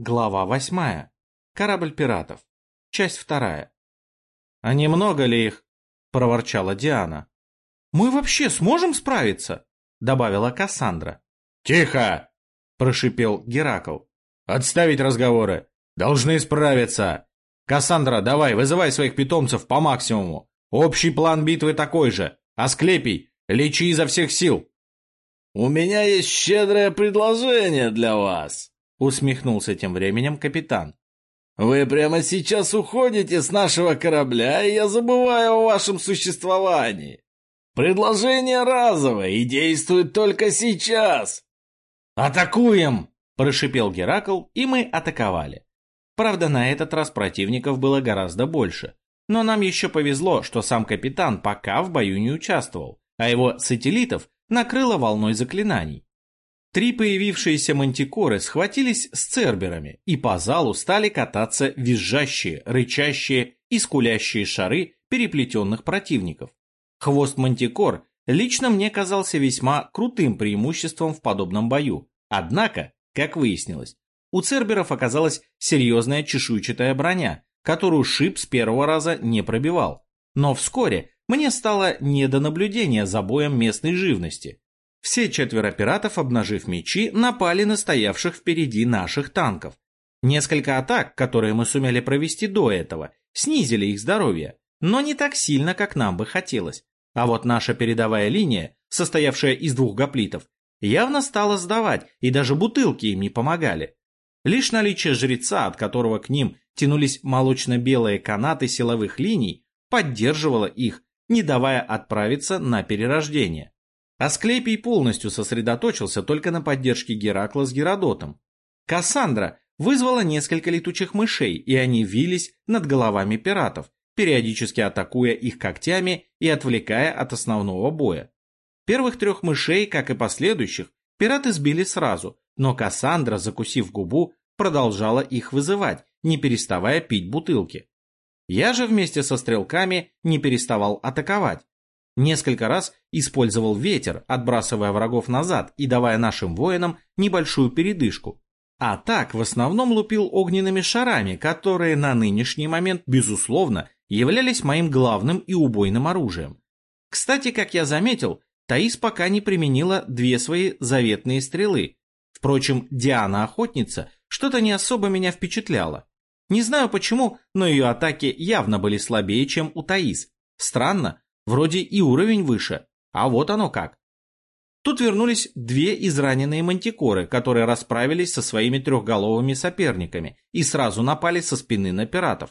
Глава восьмая. Корабль пиратов. Часть вторая. «А немного ли их?» — проворчала Диана. «Мы вообще сможем справиться?» — добавила Кассандра. «Тихо!» — прошипел Геракл. «Отставить разговоры! Должны справиться! Кассандра, давай, вызывай своих питомцев по максимуму! Общий план битвы такой же! Асклепий, лечи изо всех сил!» «У меня есть щедрое предложение для вас!» — усмехнулся тем временем капитан. «Вы прямо сейчас уходите с нашего корабля, и я забываю о вашем существовании. Предложение разовое и действует только сейчас!» «Атакуем!» – прошипел Геракл, и мы атаковали. Правда, на этот раз противников было гораздо больше. Но нам еще повезло, что сам капитан пока в бою не участвовал, а его сателлитов накрыло волной заклинаний. Три появившиеся мантикоры схватились с церберами, и по залу стали кататься визжащие, рычащие и скулящие шары переплетенных противников. Хвост мантикор лично мне казался весьма крутым преимуществом в подобном бою. Однако, как выяснилось, у церберов оказалась серьезная чешуйчатая броня, которую шип с первого раза не пробивал. Но вскоре мне стало не до наблюдения за боем местной живности. Все четверо пиратов, обнажив мечи, напали на стоявших впереди наших танков. Несколько атак, которые мы сумели провести до этого, снизили их здоровье, но не так сильно, как нам бы хотелось. А вот наша передовая линия, состоявшая из двух гоплитов, явно стала сдавать, и даже бутылки им не помогали. Лишь наличие жреца, от которого к ним тянулись молочно-белые канаты силовых линий, поддерживало их, не давая отправиться на перерождение. Асклепий полностью сосредоточился только на поддержке Геракла с Геродотом. Кассандра вызвала несколько летучих мышей, и они вились над головами пиратов, периодически атакуя их когтями и отвлекая от основного боя. Первых трех мышей, как и последующих, пираты сбили сразу, но Кассандра, закусив губу, продолжала их вызывать, не переставая пить бутылки. Я же вместе со стрелками не переставал атаковать, Несколько раз использовал ветер, отбрасывая врагов назад и давая нашим воинам небольшую передышку. А так в основном лупил огненными шарами, которые на нынешний момент, безусловно, являлись моим главным и убойным оружием. Кстати, как я заметил, Таис пока не применила две свои заветные стрелы. Впрочем, Диана-охотница что-то не особо меня впечатляла. Не знаю почему, но ее атаки явно были слабее, чем у Таис. Странно, Вроде и уровень выше, а вот оно как. Тут вернулись две израненные мантикоры, которые расправились со своими трехголовыми соперниками и сразу напали со спины на пиратов.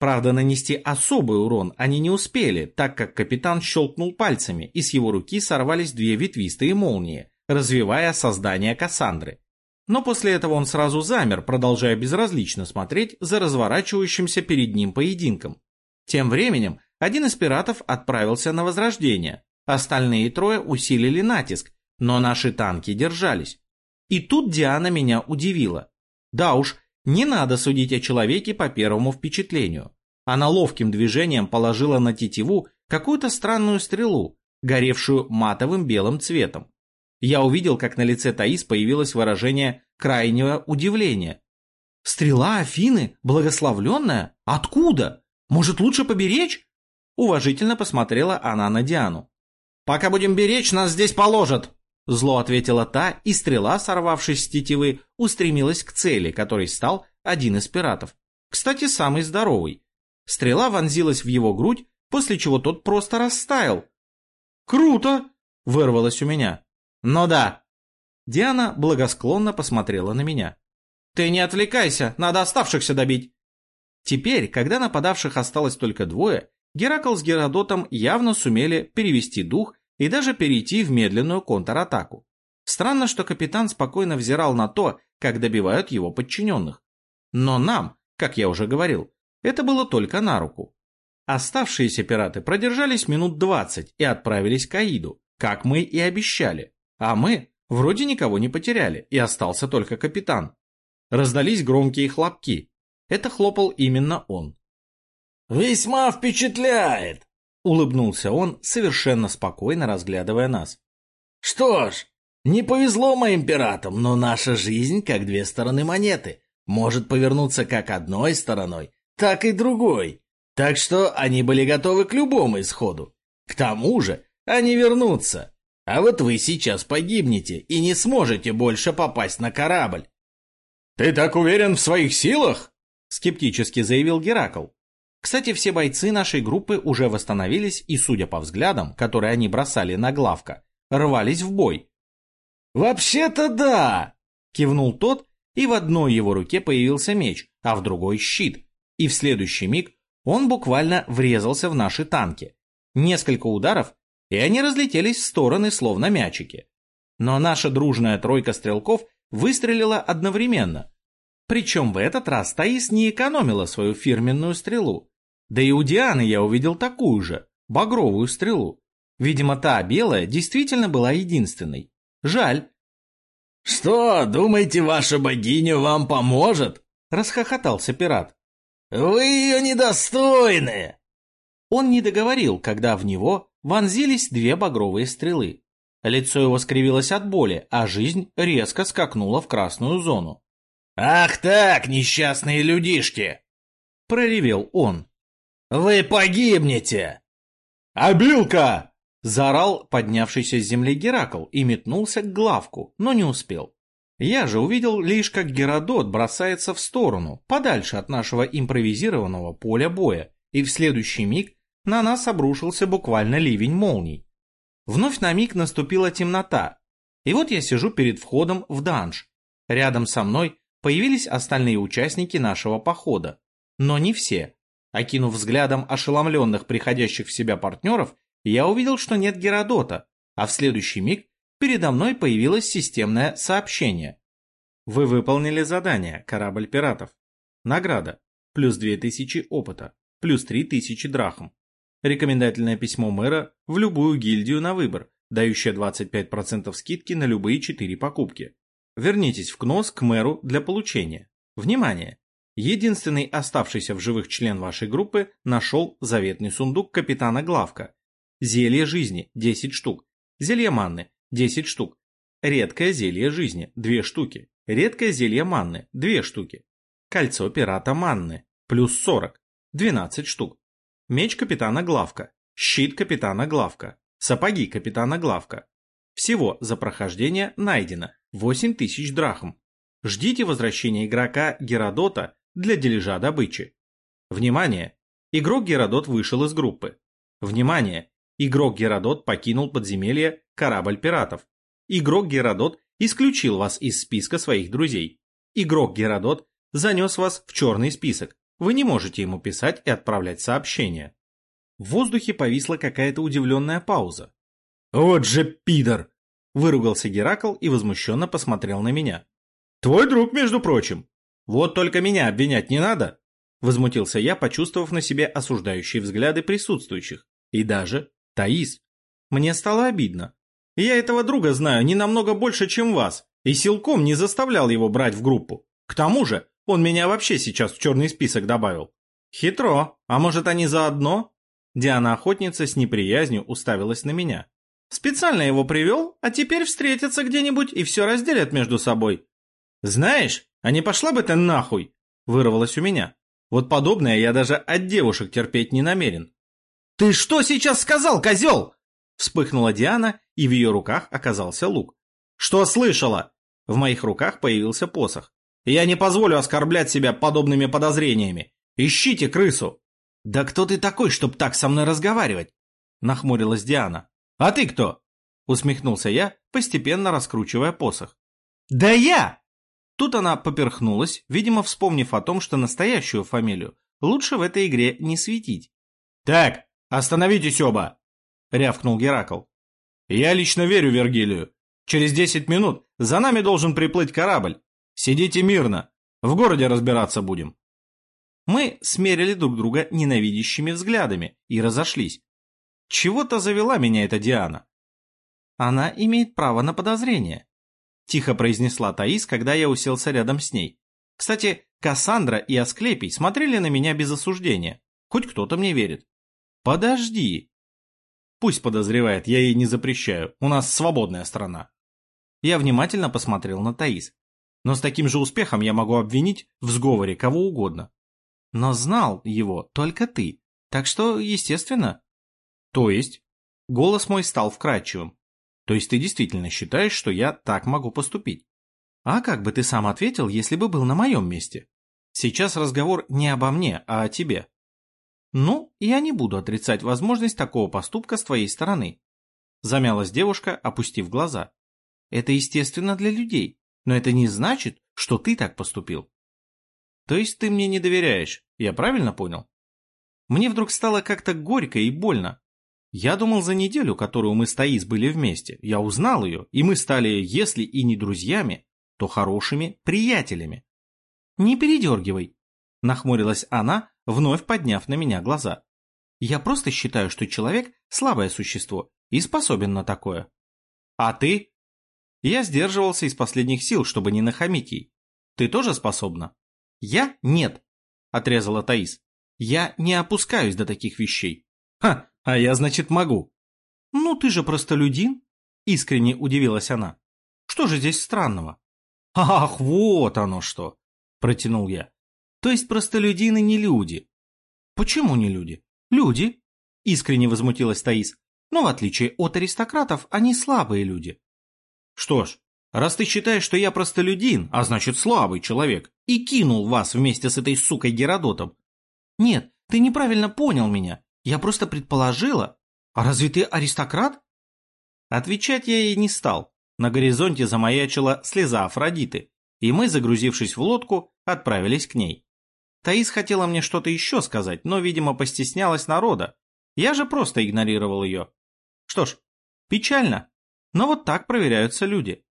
Правда, нанести особый урон они не успели, так как капитан щелкнул пальцами, и с его руки сорвались две ветвистые молнии, развивая создание Кассандры. Но после этого он сразу замер, продолжая безразлично смотреть за разворачивающимся перед ним поединком. Тем временем один из пиратов отправился на возрождение, остальные трое усилили натиск, но наши танки держались. И тут Диана меня удивила. Да уж, не надо судить о человеке по первому впечатлению. Она ловким движением положила на тетиву какую-то странную стрелу, горевшую матовым белым цветом. Я увидел, как на лице Таис появилось выражение крайнего удивления. «Стрела Афины? Благословленная? Откуда? Может, лучше поберечь?» Уважительно посмотрела она на Диану. «Пока будем беречь, нас здесь положат!» Зло ответила та, и стрела, сорвавшись с тетивы, устремилась к цели, которой стал один из пиратов. Кстати, самый здоровый. Стрела вонзилась в его грудь, после чего тот просто растаял. «Круто!» — вырвалось у меня. «Ну да». Диана благосклонно посмотрела на меня. «Ты не отвлекайся, надо оставшихся добить». Теперь, когда нападавших осталось только двое, Геракл с Геродотом явно сумели перевести дух и даже перейти в медленную контратаку. Странно, что капитан спокойно взирал на то, как добивают его подчиненных. Но нам, как я уже говорил, это было только на руку. Оставшиеся пираты продержались минут двадцать и отправились к Аиду, как мы и обещали. А мы вроде никого не потеряли, и остался только капитан. Раздались громкие хлопки. Это хлопал именно он. «Весьма впечатляет!» — улыбнулся он, совершенно спокойно разглядывая нас. «Что ж, не повезло моим пиратам, но наша жизнь как две стороны монеты. может повернуться как одной стороной, так и другой. Так что они были готовы к любому исходу. К тому же они вернутся. А вот вы сейчас погибнете и не сможете больше попасть на корабль. «Ты так уверен в своих силах?» — скептически заявил Геракл. Кстати, все бойцы нашей группы уже восстановились и, судя по взглядам, которые они бросали на главка, рвались в бой. «Вообще-то да!» — кивнул тот, и в одной его руке появился меч, а в другой — щит. И в следующий миг он буквально врезался в наши танки. Несколько ударов, и они разлетелись в стороны, словно мячики. Но наша дружная тройка стрелков выстрелила одновременно. Причем в этот раз Таис не экономила свою фирменную стрелу. Да и у Дианы я увидел такую же, багровую стрелу. Видимо, та белая действительно была единственной. Жаль. «Что, думаете, ваша богиня вам поможет?» — расхохотался пират. «Вы ее недостойны!» Он не договорил, когда в него вонзились две багровые стрелы. Лицо его скривилось от боли, а жизнь резко скакнула в красную зону. «Ах так, несчастные людишки!» — проревел он. «Вы погибнете!» «Обилка!» — заорал поднявшийся с земли Геракл и метнулся к главку, но не успел. Я же увидел лишь, как Геродот бросается в сторону, подальше от нашего импровизированного поля боя, и в следующий миг на нас обрушился буквально ливень молний. Вновь на миг наступила темнота, и вот я сижу перед входом в данж. Рядом со мной появились остальные участники нашего похода, но не все. Окинув взглядом ошеломленных приходящих в себя партнеров, я увидел, что нет Геродота, а в следующий миг передо мной появилось системное сообщение. Вы выполнили задание «Корабль пиратов». Награда. Плюс 2000 опыта. Плюс 3000 драхм. Рекомендательное письмо мэра в любую гильдию на выбор, дающее 25% скидки на любые 4 покупки. Вернитесь в КНОС к мэру для получения. Внимание! Единственный оставшийся в живых член вашей группы нашел заветный сундук капитана Главка. Зелье жизни – 10 штук. Зелье манны – 10 штук. Редкое зелье жизни – 2 штуки. Редкое зелье манны – 2 штуки. Кольцо пирата манны – плюс 40 – 12 штук. Меч капитана Главка. Щит капитана Главка. Сапоги капитана Главка. Всего за прохождение найдено 8000 драхм. Ждите возвращения игрока Геродота для дележа добычи. Внимание! Игрок Геродот вышел из группы. Внимание! Игрок Геродот покинул подземелье корабль пиратов. Игрок Геродот исключил вас из списка своих друзей. Игрок Геродот занес вас в черный список. Вы не можете ему писать и отправлять сообщения. В воздухе повисла какая-то удивленная пауза. «Вот же пидор!» – выругался Геракл и возмущенно посмотрел на меня. «Твой друг, между прочим!» «Вот только меня обвинять не надо!» – возмутился я, почувствовав на себе осуждающие взгляды присутствующих. И даже Таис. Мне стало обидно. Я этого друга знаю не намного больше, чем вас, и силком не заставлял его брать в группу. К тому же, он меня вообще сейчас в черный список добавил. Хитро. А может, они заодно? Диана-охотница с неприязнью уставилась на меня. Специально его привел, а теперь встретятся где-нибудь и все разделят между собой. Знаешь, а не пошла бы ты нахуй? Вырвалось у меня. Вот подобное я даже от девушек терпеть не намерен. «Ты что сейчас сказал, козел?» Вспыхнула Диана, и в ее руках оказался лук. «Что слышала?» В моих руках появился посох. Я не позволю оскорблять себя подобными подозрениями. Ищите крысу!» «Да кто ты такой, чтоб так со мной разговаривать?» Нахмурилась Диана. «А ты кто?» Усмехнулся я, постепенно раскручивая посох. «Да я!» Тут она поперхнулась, видимо, вспомнив о том, что настоящую фамилию лучше в этой игре не светить. «Так, остановитесь оба!» — рявкнул Геракл. «Я лично верю Вергилию. Через десять минут за нами должен приплыть корабль. Сидите мирно. В городе разбираться будем. Мы смерили друг друга ненавидящими взглядами и разошлись. Чего-то завела меня эта Диана. Она имеет право на подозрение. Тихо произнесла Таис, когда я уселся рядом с ней. Кстати, Кассандра и Асклепий смотрели на меня без осуждения. Хоть кто-то мне верит. Подожди. Пусть подозревает, я ей не запрещаю. У нас свободная страна. Я внимательно посмотрел на Таис. Но с таким же успехом я могу обвинить в сговоре кого угодно. Но знал его только ты, так что, естественно. То есть, голос мой стал вкрадчивым. То есть ты действительно считаешь, что я так могу поступить? А как бы ты сам ответил, если бы был на моем месте? Сейчас разговор не обо мне, а о тебе. Ну, я не буду отрицать возможность такого поступка с твоей стороны. Замялась девушка, опустив глаза. Это естественно для людей, но это не значит, что ты так поступил. То есть ты мне не доверяешь, я правильно понял? Мне вдруг стало как-то горько и больно. Я думал за неделю, которую мы с Таис были вместе, я узнал ее, и мы стали, если и не друзьями, то хорошими приятелями. Не передергивай, нахмурилась она, вновь подняв на меня глаза. Я просто считаю, что человек слабое существо и способен на такое. А ты? Я сдерживался из последних сил, чтобы не нахамить ей. Ты тоже способна? Я нет, отрезала Таис. Я не опускаюсь до таких вещей. Ха, а я, значит, могу. Ну, ты же простолюдин, искренне удивилась она. Что же здесь странного? Ах, вот оно что, протянул я. То есть простолюдины не люди. Почему не люди? Люди, искренне возмутилась Таис. Но в отличие от аристократов, они слабые люди. Что ж, раз ты считаешь, что я простолюдин, а значит слабый человек, и кинул вас вместе с этой сукой Геродотом. Нет, ты неправильно понял меня. Я просто предположила. А разве ты аристократ? Отвечать я ей не стал. На горизонте замаячила слеза Афродиты, и мы, загрузившись в лодку, отправились к ней. Таис хотела мне что-то еще сказать, но, видимо, постеснялась народа. Я же просто игнорировал ее. Что ж, печально, но вот так проверяются люди.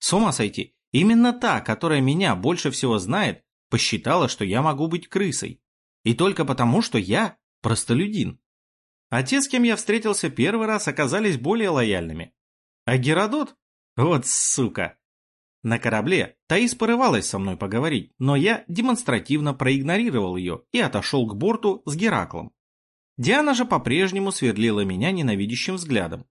С ума сойти, именно та, которая меня больше всего знает, посчитала, что я могу быть крысой. И только потому, что я простолюдин. А те, с кем я встретился первый раз, оказались более лояльными. А Геродот? Вот сука! На корабле Таис порывалась со мной поговорить, но я демонстративно проигнорировал ее и отошел к борту с Гераклом. Диана же по-прежнему сверлила меня ненавидящим взглядом.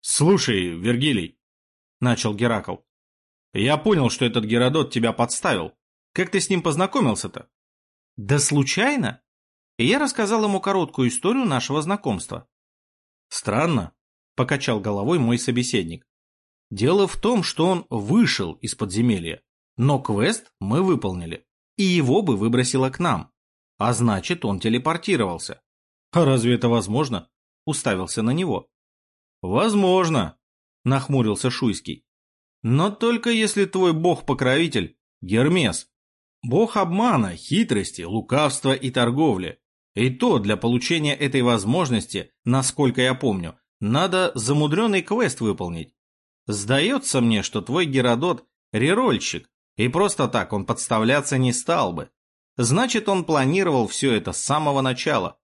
«Слушай, Вергилий», — начал Геракл, — «я понял, что этот Геродот тебя подставил. Как ты с ним познакомился-то?» «Да случайно?» И я рассказал ему короткую историю нашего знакомства. «Странно», — покачал головой мой собеседник. «Дело в том, что он вышел из подземелья, но квест мы выполнили, и его бы выбросило к нам, а значит, он телепортировался. «А разве это возможно?» — уставился на него. «Возможно», — нахмурился Шуйский. «Но только если твой бог-покровитель — Гермес. Бог обмана, хитрости, лукавства и торговли. И то для получения этой возможности, насколько я помню, надо замудренный квест выполнить. Сдается мне, что твой Геродот — рерольщик, и просто так он подставляться не стал бы. Значит, он планировал все это с самого начала.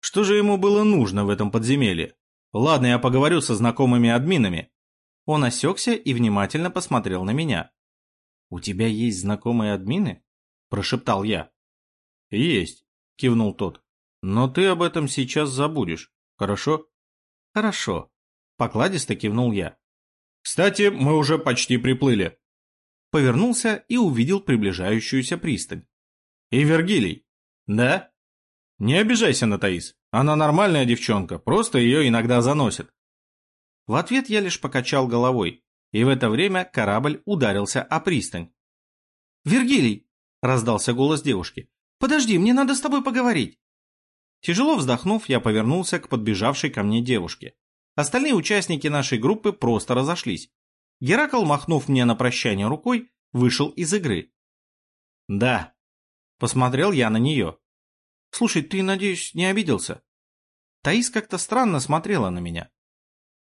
Что же ему было нужно в этом подземелье? Ладно, я поговорю со знакомыми админами. Он осекся и внимательно посмотрел на меня. «У тебя есть знакомые админы?» – прошептал я. «Есть», – кивнул тот. «Но ты об этом сейчас забудешь, хорошо?» «Хорошо», – покладисто кивнул я. «Кстати, мы уже почти приплыли». Повернулся и увидел приближающуюся пристань. «И Вергилий?» «Да?» Не обижайся на Таис. Она нормальная девчонка, просто ее иногда заносит. В ответ я лишь покачал головой, и в это время корабль ударился о пристань. «Вергилий!» — раздался голос девушки. «Подожди, мне надо с тобой поговорить!» Тяжело вздохнув, я повернулся к подбежавшей ко мне девушке. Остальные участники нашей группы просто разошлись. Геракл, махнув мне на прощание рукой, вышел из игры. «Да», — посмотрел я на нее. Слушай, ты, надеюсь, не обиделся? Таис как-то странно смотрела на меня.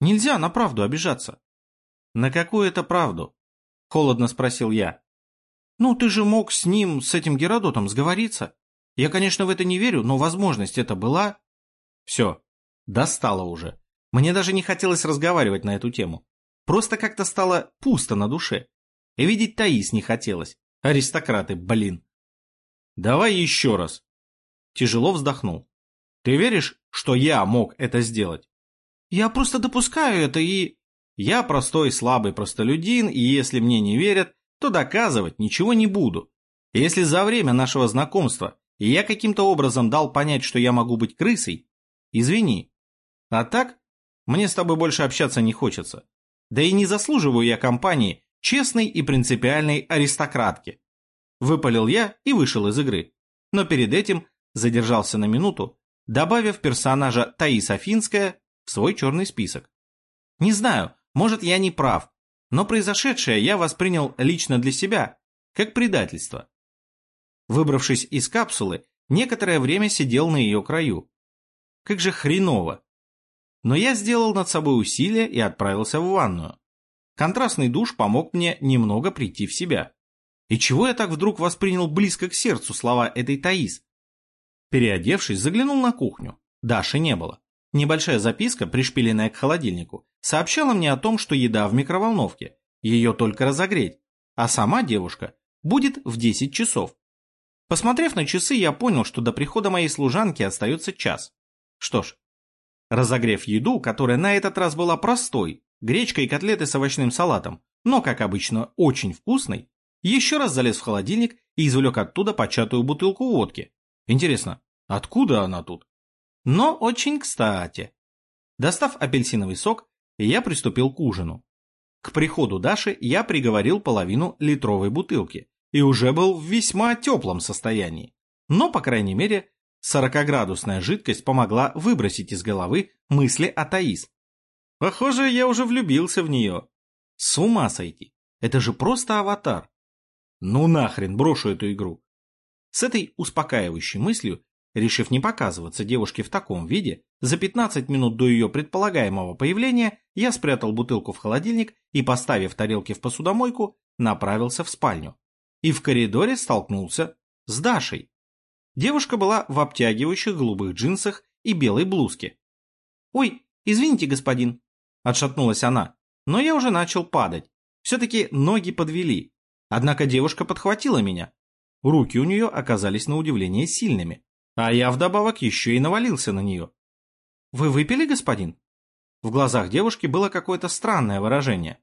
Нельзя на правду обижаться. На какую это правду? Холодно спросил я. Ну, ты же мог с ним, с этим Геродотом, сговориться. Я, конечно, в это не верю, но возможность это была. Все, достало уже. Мне даже не хотелось разговаривать на эту тему. Просто как-то стало пусто на душе. И видеть Таис не хотелось. Аристократы, блин. Давай еще раз, Тяжело вздохнул. Ты веришь, что я мог это сделать? Я просто допускаю это и... Я простой слабый простолюдин, и если мне не верят, то доказывать ничего не буду. Если за время нашего знакомства я каким-то образом дал понять, что я могу быть крысой, извини. А так, мне с тобой больше общаться не хочется. Да и не заслуживаю я компании честной и принципиальной аристократки. Выпалил я и вышел из игры. Но перед этим задержался на минуту, добавив персонажа Таис Афинская в свой черный список. Не знаю, может я не прав, но произошедшее я воспринял лично для себя, как предательство. Выбравшись из капсулы, некоторое время сидел на ее краю. Как же хреново. Но я сделал над собой усилие и отправился в ванную. Контрастный душ помог мне немного прийти в себя. И чего я так вдруг воспринял близко к сердцу слова этой Таис? Переодевшись, заглянул на кухню. Даши не было. Небольшая записка, пришпиленная к холодильнику, сообщала мне о том, что еда в микроволновке, ее только разогреть, а сама девушка будет в 10 часов. Посмотрев на часы, я понял, что до прихода моей служанки остается час. Что ж, разогрев еду, которая на этот раз была простой, гречка и котлеты с овощным салатом, но, как обычно, очень вкусной, еще раз залез в холодильник и извлек оттуда початую бутылку водки. Интересно, откуда она тут? Но очень кстати. Достав апельсиновый сок, я приступил к ужину. К приходу Даши я приговорил половину литровой бутылки и уже был в весьма теплом состоянии. Но, по крайней мере, 40-градусная жидкость помогла выбросить из головы мысли о Таис. Похоже, я уже влюбился в нее. С ума сойти. Это же просто аватар. Ну нахрен, брошу эту игру. С этой успокаивающей мыслью Решив не показываться девушке в таком виде, за 15 минут до ее предполагаемого появления я спрятал бутылку в холодильник и, поставив тарелки в посудомойку, направился в спальню. И в коридоре столкнулся с Дашей. Девушка была в обтягивающих голубых джинсах и белой блузке. «Ой, извините, господин», — отшатнулась она, но я уже начал падать. Все-таки ноги подвели. Однако девушка подхватила меня. Руки у нее оказались на удивление сильными. А я вдобавок еще и навалился на нее. «Вы выпили, господин?» В глазах девушки было какое-то странное выражение.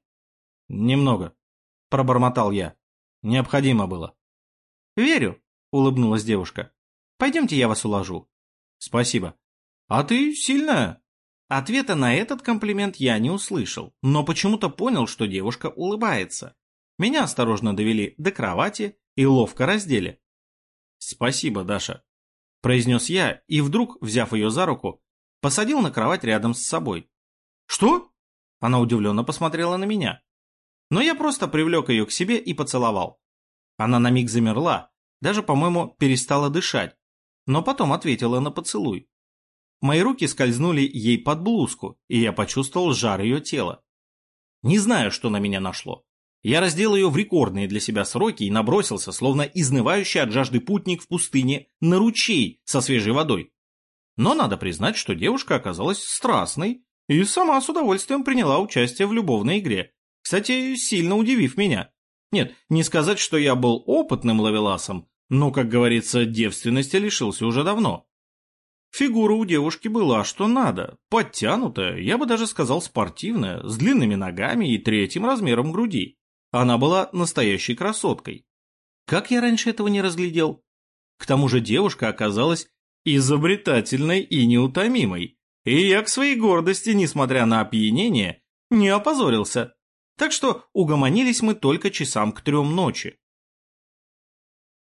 «Немного», — пробормотал я. «Необходимо было». «Верю», — улыбнулась девушка. «Пойдемте я вас уложу». «Спасибо». «А ты сильная». Ответа на этот комплимент я не услышал, но почему-то понял, что девушка улыбается. Меня осторожно довели до кровати и ловко раздели. «Спасибо, Даша», – произнес я и вдруг, взяв ее за руку, посадил на кровать рядом с собой. «Что?» – она удивленно посмотрела на меня. Но я просто привлек ее к себе и поцеловал. Она на миг замерла, даже, по-моему, перестала дышать, но потом ответила на поцелуй. Мои руки скользнули ей под блузку, и я почувствовал жар ее тела. Не знаю, что на меня нашло. Я раздел ее в рекордные для себя сроки и набросился, словно изнывающий от жажды путник в пустыне, на ручей со свежей водой. Но надо признать, что девушка оказалась страстной и сама с удовольствием приняла участие в любовной игре, кстати, сильно удивив меня. Нет, не сказать, что я был опытным ловеласом, но, как говорится, девственности лишился уже давно. Фигура у девушки была что надо, подтянутая, я бы даже сказал спортивная, с длинными ногами и третьим размером груди. Она была настоящей красоткой. Как я раньше этого не разглядел? К тому же девушка оказалась изобретательной и неутомимой. И я к своей гордости, несмотря на опьянение, не опозорился. Так что угомонились мы только часам к трем ночи.